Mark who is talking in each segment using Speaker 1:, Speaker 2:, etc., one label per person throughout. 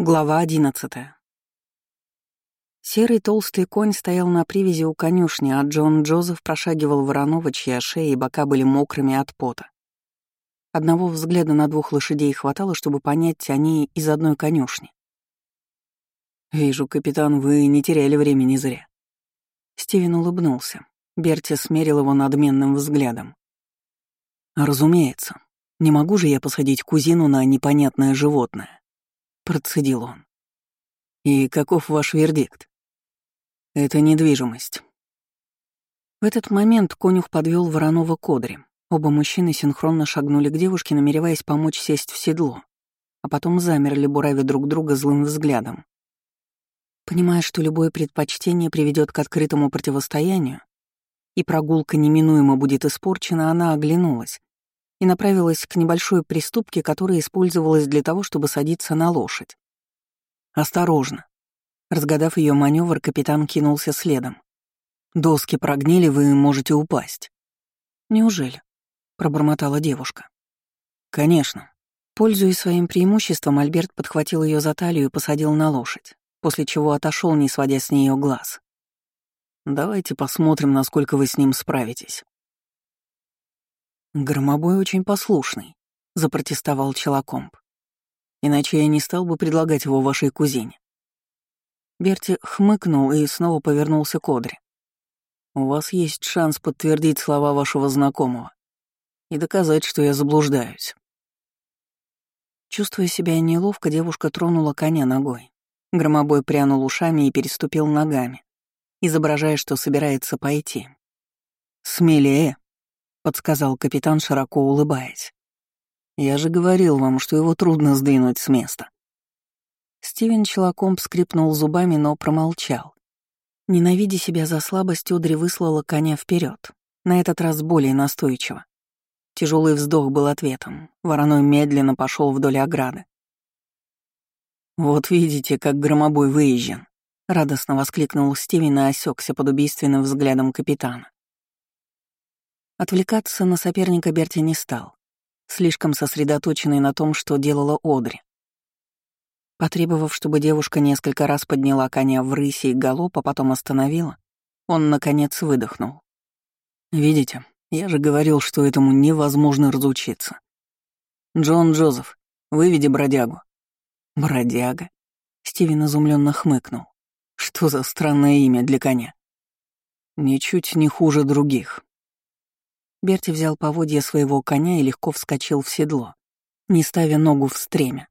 Speaker 1: Глава одиннадцатая. Серый толстый конь стоял на привязи у конюшни, а Джон Джозеф прошагивал Воронова, чья шея и бока были мокрыми от пота. Одного взгляда на двух лошадей хватало, чтобы понять, они из одной конюшни. «Вижу, капитан, вы не теряли времени зря». Стивен улыбнулся. Берти смерил его надменным взглядом. «Разумеется. Не могу же я посадить кузину на непонятное животное процедил он. «И каков ваш вердикт?» «Это недвижимость». В этот момент конюх подвел Воронова к одре. Оба мужчины синхронно шагнули к девушке, намереваясь помочь сесть в седло, а потом замерли, буравя друг друга злым взглядом. Понимая, что любое предпочтение приведет к открытому противостоянию, и прогулка неминуемо будет испорчена, она оглянулась, и направилась к небольшой приступке, которая использовалась для того, чтобы садиться на лошадь. «Осторожно!» Разгадав ее маневр, капитан кинулся следом. «Доски прогнили, вы можете упасть». «Неужели?» — пробормотала девушка. «Конечно». Пользуясь своим преимуществом, Альберт подхватил ее за талию и посадил на лошадь, после чего отошел, не сводя с нее глаз. «Давайте посмотрим, насколько вы с ним справитесь». «Громобой очень послушный», — запротестовал Челокомб. «Иначе я не стал бы предлагать его вашей кузине». Берти хмыкнул и снова повернулся к Одре. «У вас есть шанс подтвердить слова вашего знакомого и доказать, что я заблуждаюсь». Чувствуя себя неловко, девушка тронула коня ногой. Громобой прянул ушами и переступил ногами, изображая, что собирается пойти. «Смелее», — подсказал капитан, широко улыбаясь. «Я же говорил вам, что его трудно сдвинуть с места». Стивен Челакомб скрипнул зубами, но промолчал. Ненавидя себя за слабость, Одри выслала коня вперед, на этот раз более настойчиво. Тяжелый вздох был ответом. Вороной медленно пошел вдоль ограды. «Вот видите, как громобой выезжен», — радостно воскликнул Стивен и осекся под убийственным взглядом капитана. Отвлекаться на соперника Берти не стал, слишком сосредоточенный на том, что делала Одри. Потребовав, чтобы девушка несколько раз подняла коня в рысе и галоп, а потом остановила, он, наконец, выдохнул. «Видите, я же говорил, что этому невозможно разучиться. Джон Джозеф, выведи бродягу». «Бродяга?» Стивен изумленно хмыкнул. «Что за странное имя для коня?» «Ничуть не хуже других», Берти взял поводья своего коня и легко вскочил в седло, не ставя ногу в стремя.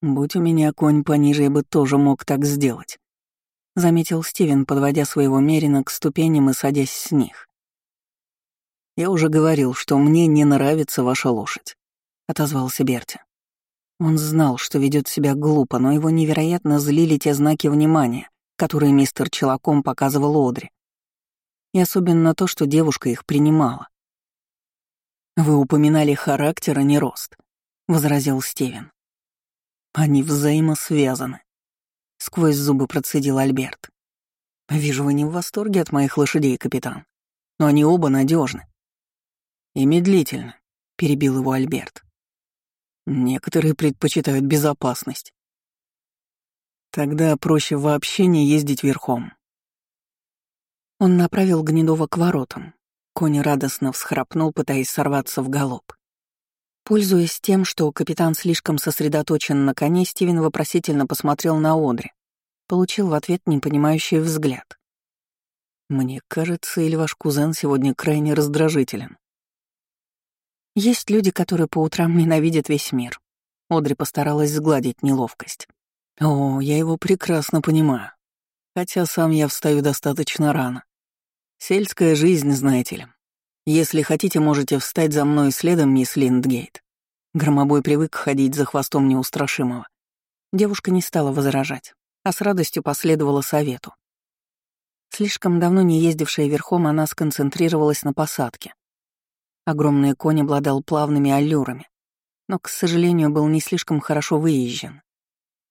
Speaker 1: «Будь у меня конь пониже, я бы тоже мог так сделать», — заметил Стивен, подводя своего мерина к ступеням и садясь с них. «Я уже говорил, что мне не нравится ваша лошадь», — отозвался Берти. Он знал, что ведет себя глупо, но его невероятно злили те знаки внимания, которые мистер Челаком показывал Одри и особенно то, что девушка их принимала. «Вы упоминали характер, а не рост», — возразил Стивен. «Они взаимосвязаны», — сквозь зубы процедил Альберт. «Вижу, вы не в восторге от моих лошадей, капитан, но они оба надежны. «И медлительно», — перебил его Альберт. «Некоторые предпочитают безопасность». «Тогда проще вообще не ездить верхом», он направил Гнедова к воротам. Конь радостно всхрапнул, пытаясь сорваться в галоп. Пользуясь тем, что капитан слишком сосредоточен на коне, Стивен вопросительно посмотрел на Одри. Получил в ответ непонимающий взгляд. «Мне кажется, или ваш кузен сегодня крайне раздражителен?» Есть люди, которые по утрам ненавидят весь мир. Одри постаралась сгладить неловкость. О, я его прекрасно понимаю. Хотя сам я встаю достаточно рано. Сельская жизнь, знаете ли. Если хотите, можете встать за мной следом, мисс Линдгейт. Громобой привык ходить за хвостом неустрашимого. Девушка не стала возражать, а с радостью последовала совету. Слишком давно не ездившая верхом, она сконцентрировалась на посадке. Огромный конь обладал плавными аллюрами, но, к сожалению, был не слишком хорошо выезжен.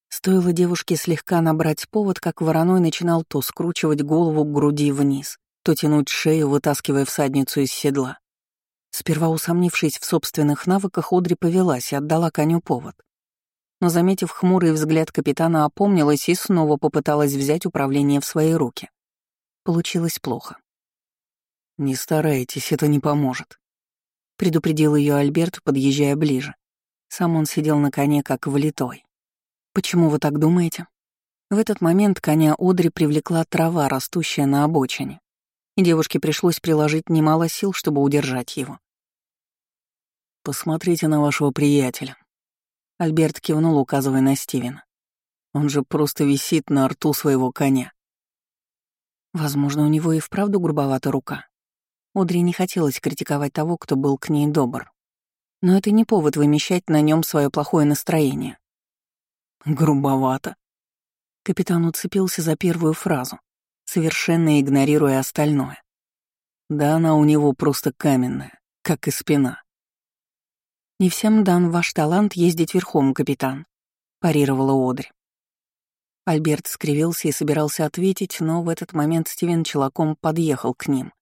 Speaker 1: Стоило девушке слегка набрать повод, как вороной начинал то скручивать голову к груди вниз, то тянуть шею, вытаскивая всадницу из седла. Сперва усомнившись в собственных навыках, Одри повелась и отдала коню повод. но, заметив хмурый взгляд капитана, опомнилась и снова попыталась взять управление в свои руки. Получилось плохо. «Не старайтесь, это не поможет», — предупредил ее Альберт, подъезжая ближе. Сам он сидел на коне, как влитой. «Почему вы так думаете?» В этот момент коня Одри привлекла трава, растущая на обочине, девушке пришлось приложить немало сил, чтобы удержать его. «Посмотрите на вашего приятеля», — Альберт кивнул, указывая на Стивена. «Он же просто висит на рту своего коня». Возможно, у него и вправду грубовата рука. Одри не хотелось критиковать того, кто был к ней добр. Но это не повод вымещать на нем свое плохое настроение. «Грубовато». Капитан уцепился за первую фразу, совершенно игнорируя остальное. Да она у него просто каменная, как и спина. «Не всем дан ваш талант ездить верхом, капитан», — парировала Одри. Альберт скривился и собирался ответить, но в этот момент Стивен челоком подъехал к ним.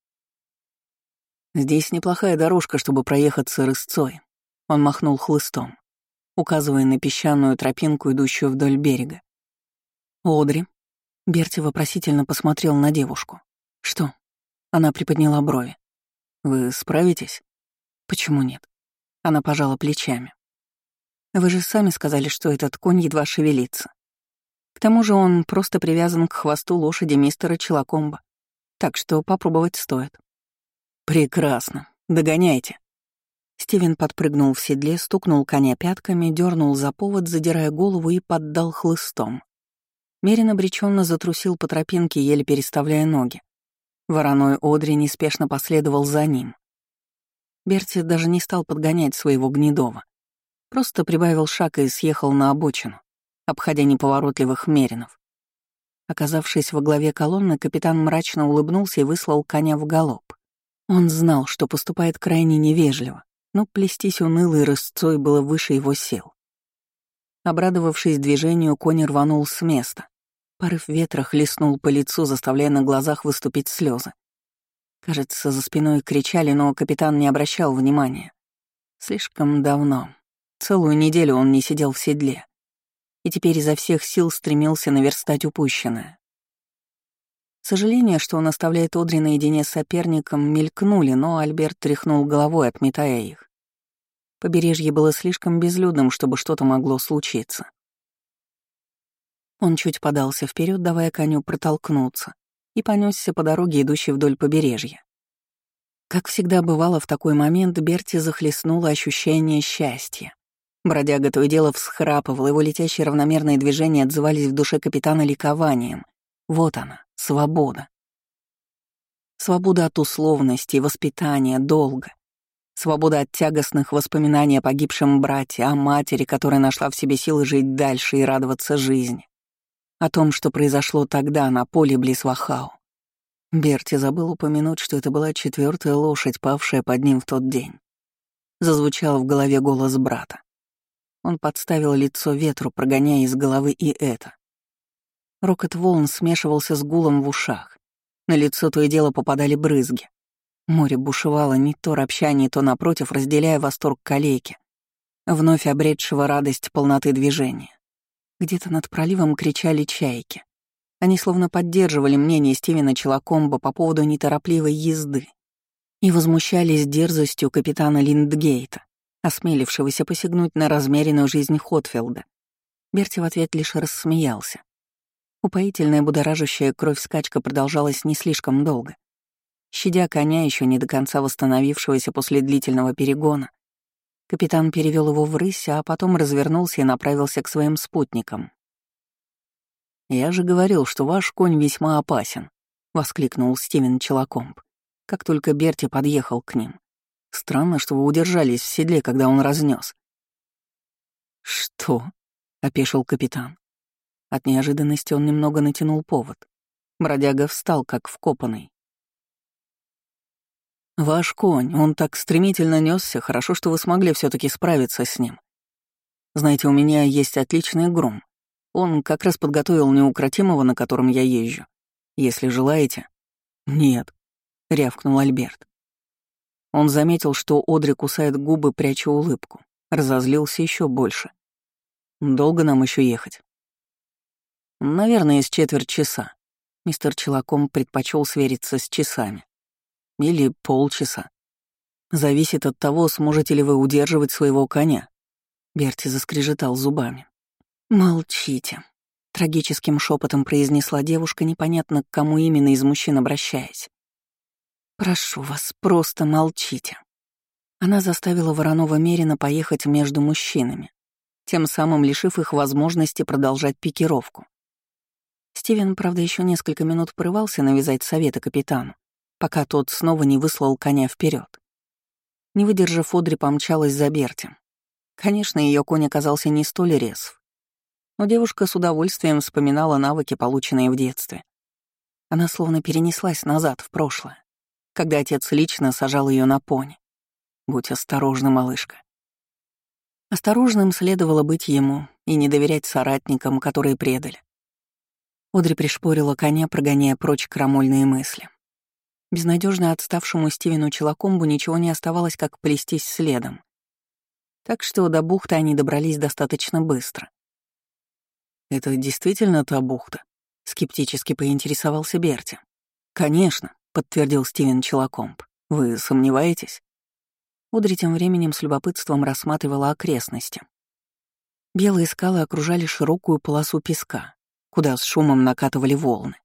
Speaker 1: «Здесь неплохая дорожка, чтобы проехаться рысцой», — он махнул хлыстом, указывая на песчаную тропинку, идущую вдоль берега. «Одри», — Берти вопросительно посмотрел на девушку. «Что?» — она приподняла брови. «Вы справитесь?» «Почему нет?» Она пожала плечами. «Вы же сами сказали, что этот конь едва шевелится. К тому же он просто привязан к хвосту лошади мистера Челакомба, так что попробовать стоит». «Прекрасно. Догоняйте». Стивен подпрыгнул в седле, стукнул коня пятками, дернул за повод, задирая голову и поддал хлыстом. Мерин обреченно затрусил по тропинке, еле переставляя ноги. Вороной Одри неспешно последовал за ним. Берти даже не стал подгонять своего гнедова. Просто прибавил шаг и съехал на обочину, обходя неповоротливых меринов. Оказавшись во главе колонны, капитан мрачно улыбнулся и выслал коня в галоп. Он знал, что поступает крайне невежливо, но плестись унылой рысцой было выше его сил. Обрадовавшись движению, конь рванул с места. Порыв ветра хлестнул по лицу, заставляя на глазах выступить слезы. Кажется, за спиной кричали, но капитан не обращал внимания. Слишком давно. Целую неделю он не сидел в седле. И теперь изо всех сил стремился наверстать упущенное. Сожаление, что он оставляет Одри наедине с соперником, мелькнули, но Альберт тряхнул головой, отметая их. Побережье было слишком безлюдным, чтобы что-то могло случиться. Он чуть подался вперед, давая коню протолкнуться, и понесся по дороге, идущей вдоль побережья. Как всегда бывало в такой момент, Берти захлестнуло ощущение счастья. Бродяга то и дело всхрапывал, его летящие равномерные движения отзывались в душе капитана ликованием. Вот она, Свобода. Свобода от условностей, воспитания, долга. Свобода от тягостных воспоминаний о погибшем брате, о матери, которая нашла в себе силы жить дальше и радоваться жизни. О том, что произошло тогда на поле близ Вахау. Берти забыл упомянуть, что это была четвертая лошадь, павшая под ним в тот день. Зазвучал в голове голос брата. Он подставил лицо ветру, прогоняя из головы и это. Рокот волн смешивался с гулом в ушах. На лицо то и дело попадали брызги. Море бушевало не то ропща, то напротив, разделяя восторг калеки, вновь обретшего радость полноты движения. Где-то над проливом кричали чайки. Они словно поддерживали мнение Стивена Челакомба по поводу неторопливой езды и возмущались дерзостью капитана Линдгейта, осмелившегося посягнуть на размеренную жизнь Хотфилда. Берти в ответ лишь рассмеялся. Упоительная будоражащая кровь скачка продолжалась не слишком долго. Щадя коня, еще не до конца восстановившегося после длительного перегона, капитан перевел его в рысь, а потом развернулся и направился к своим спутникам. «Я же говорил, что ваш конь весьма опасен», — воскликнул Стивен Челакомб, как только Берти подъехал к ним. «Странно, что вы удержались в седле, когда он разнес. «Что?» — опешил капитан. От неожиданности он немного натянул повод. Бродяга встал, как вкопанный. «Ваш конь, он так стремительно несся, хорошо, что вы смогли все таки справиться с ним. Знаете, у меня есть отличный грум. Он как раз подготовил неукротимого, на котором я езжу. Если желаете...» «Нет», — рявкнул Альберт. Он заметил, что Одри кусает губы, пряча улыбку. Разозлился еще больше. Долго нам еще ехать?» «Наверное, с четверть часа». Мистер Челаком предпочел свериться с часами. Или полчаса. Зависит от того, сможете ли вы удерживать своего коня. Берти заскрежетал зубами. «Молчите», — трагическим шепотом произнесла девушка, непонятно к кому именно из мужчин обращаясь. «Прошу вас, просто молчите». Она заставила Воронова Мерина поехать между мужчинами, тем самым лишив их возможности продолжать пикировку. Стивен, правда, еще несколько минут порывался навязать советы капитану, пока тот снова не выслал коня вперед. Не выдержав, Одри помчалась за Берти. Конечно, ее конь оказался не столь резв, но девушка с удовольствием вспоминала навыки, полученные в детстве. Она словно перенеслась назад, в прошлое, когда отец лично сажал ее на пони. Будь осторожна, малышка. Осторожным следовало быть ему и не доверять соратникам, которые предали. Одри пришпорила коня, прогоняя прочь крамольные мысли. Безнадежно отставшему Стивену Челакомбу ничего не оставалось, как плестись следом. Так что до бухты они добрались достаточно быстро. «Это действительно та бухта?» — скептически поинтересовался Берти. «Конечно», — подтвердил Стивен Челакомб. «Вы сомневаетесь?» Удри тем временем с любопытством рассматривала окрестности. Белые скалы окружали широкую полосу песка, куда с шумом накатывали волны.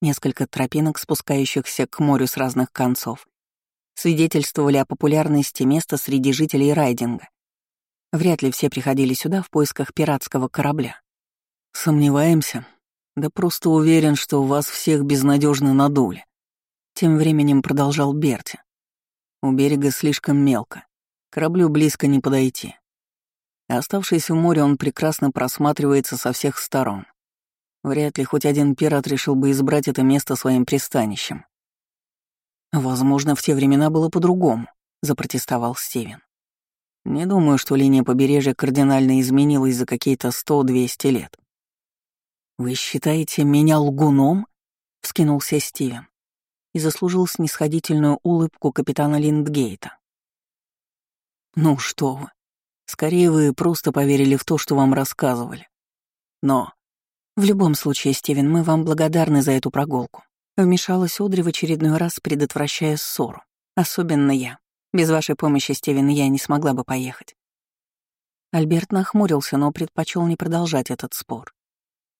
Speaker 1: Несколько тропинок, спускающихся к морю с разных концов, свидетельствовали о популярности места среди жителей райдинга. Вряд ли все приходили сюда в поисках пиратского корабля. Сомневаемся. Да просто уверен, что вас всех безнадежно надули. Тем временем продолжал Берти. У берега слишком мелко. Кораблю близко не подойти. Оставшись в море, он прекрасно просматривается со всех сторон. Вряд ли хоть один пират решил бы избрать это место своим пристанищем. «Возможно, в те времена было по-другому», — запротестовал Стивен. «Не думаю, что линия побережья кардинально изменилась за какие-то сто-двести лет». «Вы считаете меня лгуном?» — вскинулся Стивен и заслужил снисходительную улыбку капитана Линдгейта. «Ну что вы, скорее вы просто поверили в то, что вам рассказывали. Но в любом случае, Стивен, мы вам благодарны за эту прогулку. Вмешалась Одри в очередной раз, предотвращая ссору. Особенно я. Без вашей помощи, Стивен, я не смогла бы поехать. Альберт нахмурился, но предпочел не продолжать этот спор.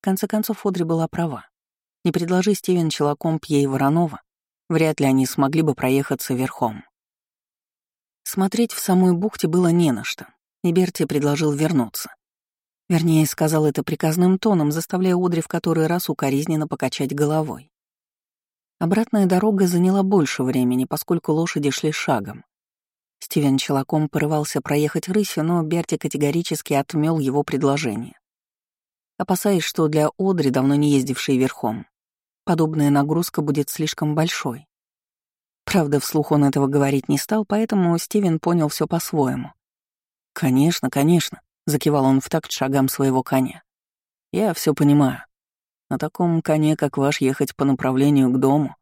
Speaker 1: В конце концов, Одри была права. Не предложи Стивен Челакомп ей Воронова, Вряд ли они смогли бы проехаться верхом. Смотреть в самой бухте было не на что, и Берти предложил вернуться. Вернее, сказал это приказным тоном, заставляя Одри в который раз укоризненно покачать головой. Обратная дорога заняла больше времени, поскольку лошади шли шагом. Стивен Челаком порывался проехать рысью, но Берти категорически отмел его предложение. Опасаясь, что для Одри, давно не ездившей верхом, подобная нагрузка будет слишком большой. Правда, вслух он этого говорить не стал, поэтому Стивен понял все по-своему. «Конечно, конечно», — закивал он в такт шагам своего коня. «Я все понимаю. На таком коне, как ваш, ехать по направлению к дому».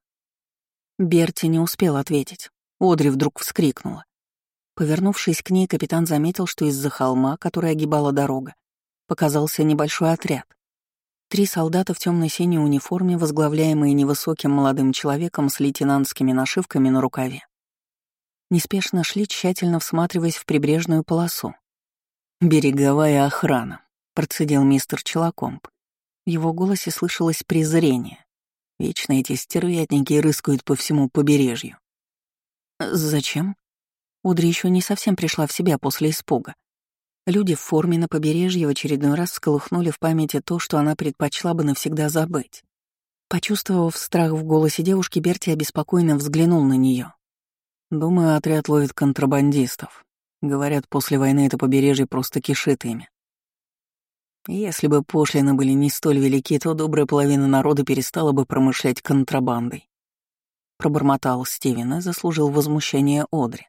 Speaker 1: Берти не успел ответить. Одри вдруг вскрикнула. Повернувшись к ней, капитан заметил, что из-за холма, который огибала дорога, показался небольшой отряд. Три солдата в темно-синей униформе, возглавляемые невысоким молодым человеком с лейтенантскими нашивками на рукаве, неспешно шли, тщательно всматриваясь в прибрежную полосу. «Береговая охрана», — процедил мистер Челакомб. В его голосе слышалось презрение. Вечно эти стервятники рыскают по всему побережью. «Зачем?» Удри еще не совсем пришла в себя после испуга. Люди в форме на побережье в очередной раз сколыхнули в памяти то, что она предпочла бы навсегда забыть. Почувствовав страх в голосе девушки, Берти обеспокоенно взглянул на нее. «Думаю, отряд ловит контрабандистов. Говорят, после войны это побережье просто кишит ими. Если бы пошлины были не столь велики, то добрая половина народа перестала бы промышлять контрабандой. Пробормотал Стивен и заслужил возмущение Одри.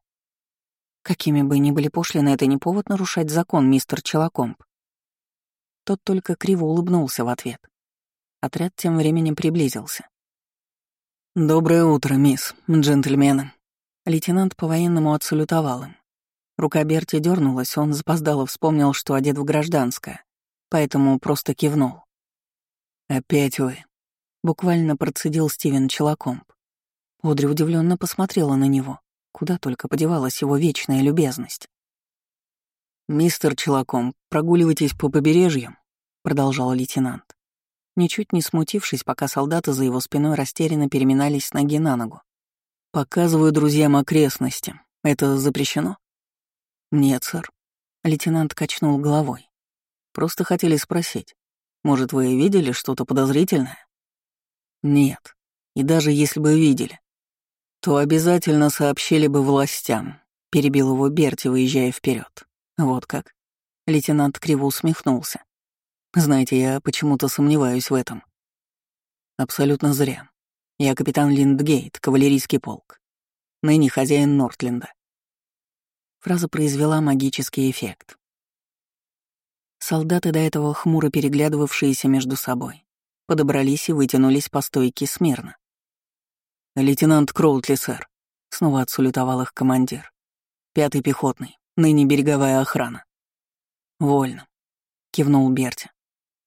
Speaker 1: Какими бы ни были пошлины, это не повод нарушать закон, мистер Челакомб. Тот только криво улыбнулся в ответ. Отряд тем временем приблизился. «Доброе утро, мисс, джентльмены». Лейтенант по-военному отсалютовал им. Рука Берти дернулась, он запоздало вспомнил, что одет в гражданское, поэтому просто кивнул. «Опять вы», — буквально процедил Стивен Челакомб. Одри удивленно посмотрела на него, куда только подевалась его вечная любезность. «Мистер Челакомб, прогуливайтесь по побережью», — продолжал лейтенант. Ничуть не смутившись, пока солдаты за его спиной растерянно переминались с ноги на ногу. «Показываю друзьям окрестности. Это запрещено?» «Нет, сэр». Лейтенант качнул головой. «Просто хотели спросить. Может, вы видели что-то подозрительное?» «Нет. И даже если бы видели, то обязательно сообщили бы властям», — перебил его Берти, выезжая вперед. «Вот как?» Лейтенант криво усмехнулся. «Знаете, я почему-то сомневаюсь в этом». «Абсолютно зря. Я капитан Линдгейт, кавалерийский полк. Ныне хозяин Нортленда». Фраза произвела магический эффект. Солдаты, до этого хмуро переглядывавшиеся между собой, подобрались и вытянулись по стойке смирно. «Лейтенант Кроутли, сэр», — снова отсулютовал их командир. «Пятый пехотный, ныне береговая охрана». «Вольно», — кивнул Берти.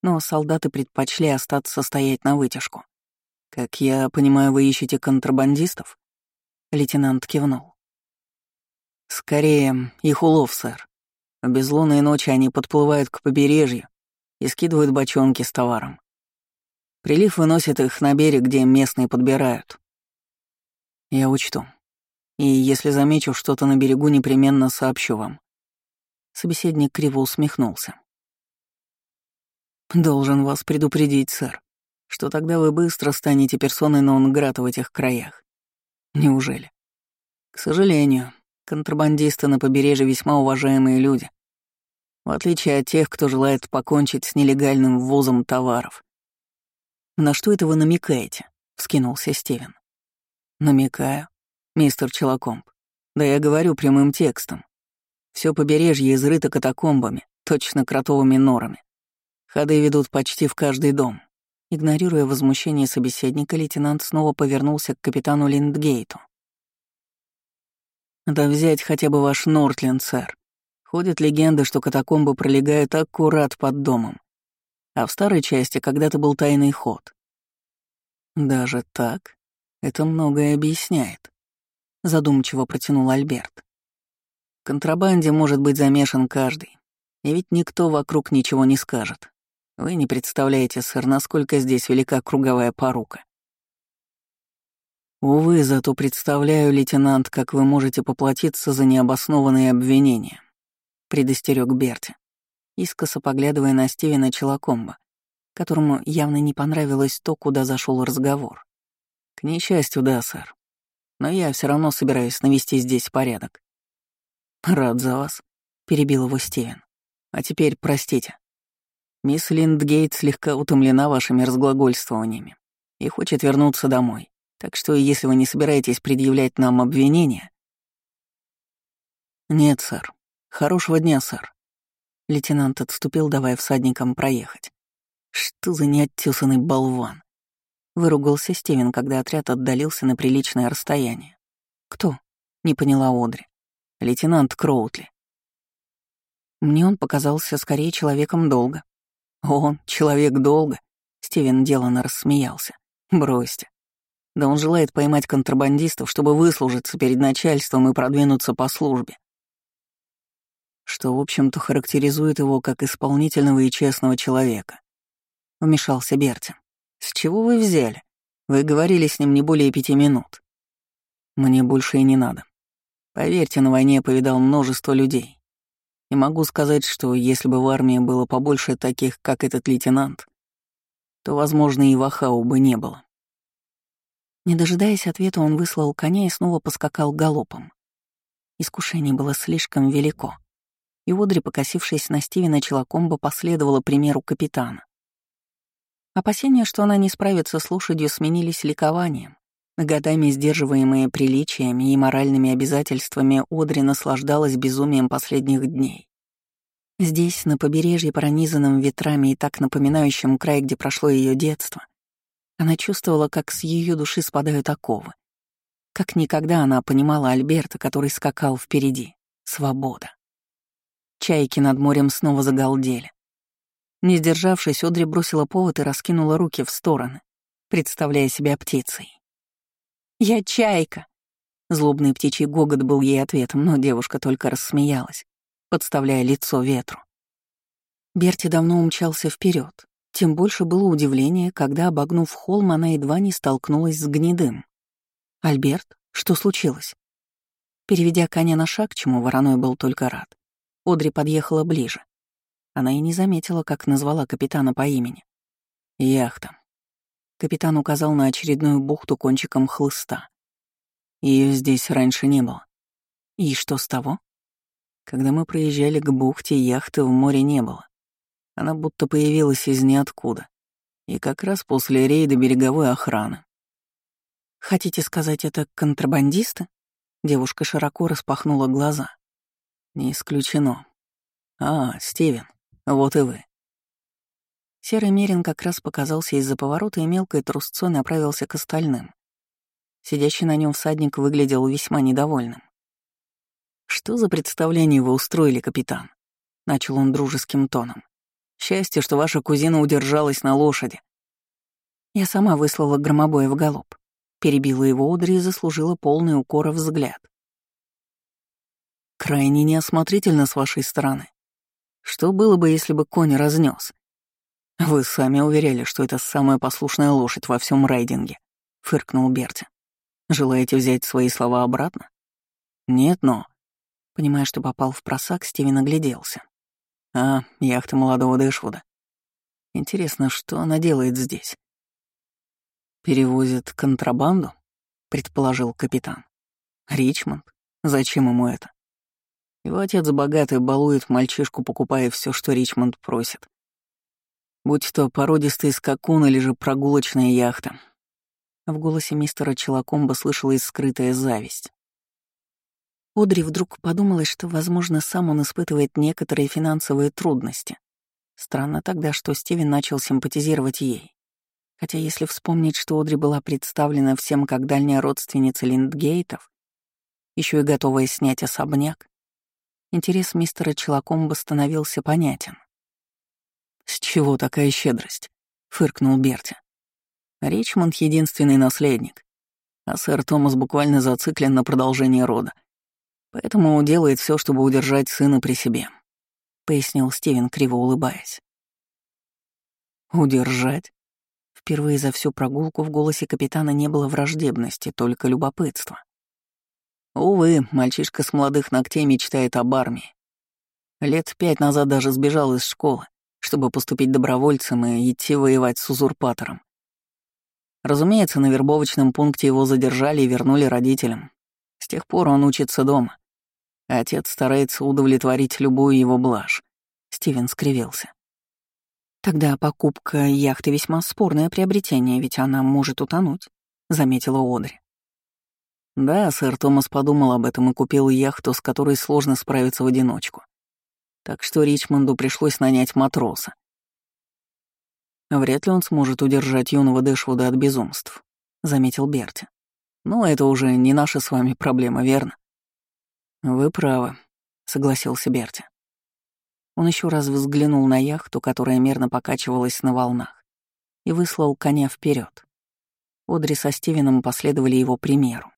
Speaker 1: Но солдаты предпочли остаться стоять на вытяжку. «Как я понимаю, вы ищете контрабандистов?» Лейтенант кивнул. «Скорее, их улов, сэр. В безлунные ночи они подплывают к побережью и скидывают бочонки с товаром. Прилив выносит их на берег, где местные подбирают. Я учту. И если замечу что-то на берегу, непременно сообщу вам. Собеседник криво усмехнулся. Должен вас предупредить, сэр, что тогда вы быстро станете персоной нон-грата в этих краях. Неужели? К сожалению, контрабандисты на побережье весьма уважаемые люди. В отличие от тех, кто желает покончить с нелегальным ввозом товаров. «На что это вы намекаете?» — вскинулся Стивен. «Намекаю, мистер Челакомб. Да я говорю прямым текстом. Все побережье изрыто катакомбами, точно кротовыми норами. Ходы ведут почти в каждый дом». Игнорируя возмущение собеседника, лейтенант снова повернулся к капитану Линдгейту. «Да взять хотя бы ваш Нортленд, сэр. Ходят легенды, что катакомбы пролегают аккурат под домом а в старой части когда-то был тайный ход. Даже так? Это многое объясняет. Задумчиво протянул Альберт. В контрабанде может быть замешан каждый, и ведь никто вокруг ничего не скажет. Вы не представляете, сэр, насколько здесь велика круговая порука. Увы, зато представляю, лейтенант, как вы можете поплатиться за необоснованные обвинения, предостерег Берти искоса поглядывая на Стивена Челакомба, которому явно не понравилось то, куда зашел разговор. «К несчастью, да, сэр. Но я все равно собираюсь навести здесь порядок». «Рад за вас», — перебил его Стивен. «А теперь простите. Мисс Линдгейт слегка утомлена вашими разглагольствованиями и хочет вернуться домой. Так что, если вы не собираетесь предъявлять нам обвинения...» «Нет, сэр. Хорошего дня, сэр», Лейтенант отступил, давая всадникам проехать. «Что за неоттесанный болван?» Выругался Стивен, когда отряд отдалился на приличное расстояние. «Кто?» — не поняла Одри. «Лейтенант Кроутли». Мне он показался скорее человеком долго. «Он — человек долго?» — Стивен деланно рассмеялся. «Бросьте. Да он желает поймать контрабандистов, чтобы выслужиться перед начальством и продвинуться по службе что, в общем-то, характеризует его как исполнительного и честного человека. Вмешался Берти. «С чего вы взяли? Вы говорили с ним не более пяти минут. Мне больше и не надо. Поверьте, на войне я повидал множество людей. И могу сказать, что если бы в армии было побольше таких, как этот лейтенант, то, возможно, и Вахау бы не было. Не дожидаясь ответа, он выслал коня и снова поскакал галопом. Искушение было слишком велико и Одри, покосившись на Стивена Челакомба, последовала примеру капитана. Опасения, что она не справится с лошадью, сменились ликованием. Годами сдерживаемые приличиями и моральными обязательствами, Одри наслаждалась безумием последних дней. Здесь, на побережье, пронизанном ветрами и так напоминающем край, где прошло ее детство, она чувствовала, как с ее души спадают оковы. Как никогда она понимала Альберта, который скакал впереди. Свобода. Чайки над морем снова загалдели. Не сдержавшись, Одри бросила повод и раскинула руки в стороны, представляя себя птицей. «Я чайка!» Злобный птичий гогот был ей ответом, но девушка только рассмеялась, подставляя лицо ветру. Берти давно умчался вперед. Тем больше было удивления, когда, обогнув холм, она едва не столкнулась с гнедым. «Альберт, что случилось?» Переведя коня на шаг, чему вороной был только рад, Одри подъехала ближе. Она и не заметила, как назвала капитана по имени. «Яхта». Капитан указал на очередную бухту кончиком хлыста. Ее здесь раньше не было. И что с того? Когда мы проезжали к бухте, яхты в море не было. Она будто появилась из ниоткуда. И как раз после рейда береговой охраны. «Хотите сказать, это контрабандисты?» Девушка широко распахнула глаза. «Не исключено. А, Стивен, вот и вы». Серый Мерин как раз показался из-за поворота и мелкой трусцой направился к остальным. Сидящий на нем всадник выглядел весьма недовольным. «Что за представление вы устроили, капитан?» — начал он дружеским тоном. «Счастье, что ваша кузина удержалась на лошади». Я сама выслала громобоя в галоп, перебила его Одри и заслужила полный укора взгляд. «Крайне неосмотрительно с вашей стороны. Что было бы, если бы конь разнес? Вы сами уверяли, что это самая послушная лошадь во всем райдинге», — фыркнул Берти. Желаете взять свои слова обратно? Нет, но... Понимая, что попал в просак, Стивен огляделся. А, яхта молодого Дэшвуда. Интересно, что она делает здесь? Перевозит контрабанду? Предположил капитан. Ричмонд? Зачем ему это? Его отец богатый балует мальчишку, покупая все, что Ричмонд просит. Будь то породистый скакун или же прогулочная яхта, в голосе мистера Челакомба слышалась скрытая зависть. Одри вдруг подумалось, что, возможно, сам он испытывает некоторые финансовые трудности. Странно тогда, что Стивен начал симпатизировать ей. Хотя если вспомнить, что Одри была представлена всем как дальняя родственница Линдгейтов, еще и готовая снять особняк, интерес мистера Челакомба становился понятен. «С чего такая щедрость?» — фыркнул Берти. Ричмонд — единственный наследник, а сэр Томас буквально зациклен на продолжении рода. Поэтому делает все, чтобы удержать сына при себе», — пояснил Стивен, криво улыбаясь. «Удержать?» Впервые за всю прогулку в голосе капитана не было враждебности, только любопытства. Увы, мальчишка с молодых ногтей мечтает об армии. Лет пять назад даже сбежал из школы, чтобы поступить добровольцем и идти воевать с узурпатором. Разумеется, на вербовочном пункте его задержали и вернули родителям. С тех пор он учится дома. Отец старается удовлетворить любую его блажь. Стивен скривился. «Тогда покупка яхты весьма спорное приобретение, ведь она может утонуть», — заметила Одри. Да, сэр Томас подумал об этом и купил яхту, с которой сложно справиться в одиночку. Так что Ричмонду пришлось нанять матроса. Вряд ли он сможет удержать юного Дэшвуда от безумств, заметил Берти. Но это уже не наша с вами проблема, верно? Вы правы, согласился Берти. Он еще раз взглянул на яхту, которая мерно покачивалась на волнах, и выслал коня вперед. Одри со Стивеном последовали его примеру.